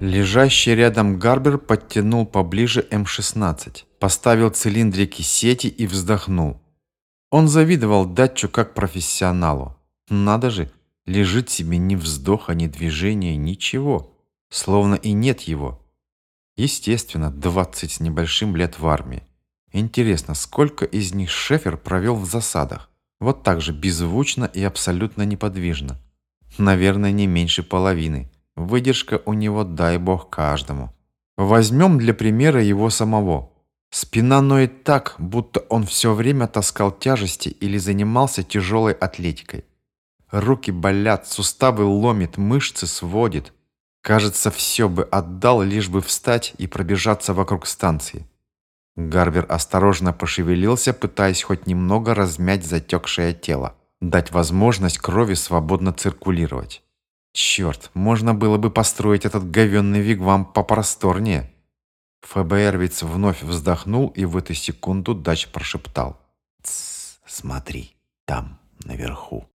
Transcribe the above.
Лежащий рядом Гарбер подтянул поближе М-16, поставил цилиндрики сети и вздохнул. Он завидовал датчу как профессионалу. Надо же, лежит себе ни вздоха, ни движения, ничего. Словно и нет его. Естественно, 20 с небольшим лет в армии. Интересно, сколько из них Шефер провел в засадах? Вот так же беззвучно и абсолютно неподвижно. Наверное, не меньше половины. Выдержка у него, дай бог, каждому. Возьмем для примера его самого. Спина ноет так, будто он все время таскал тяжести или занимался тяжелой атлетикой. Руки болят, суставы ломит, мышцы сводит. Кажется, все бы отдал, лишь бы встать и пробежаться вокруг станции. Гарвер осторожно пошевелился, пытаясь хоть немного размять затекшее тело, дать возможность крови свободно циркулировать. Черт, можно было бы построить этот говенный вигвам попросторнее. ФБРовец вновь вздохнул и в эту секунду Дач прошептал. «Тссс, смотри, там, наверху».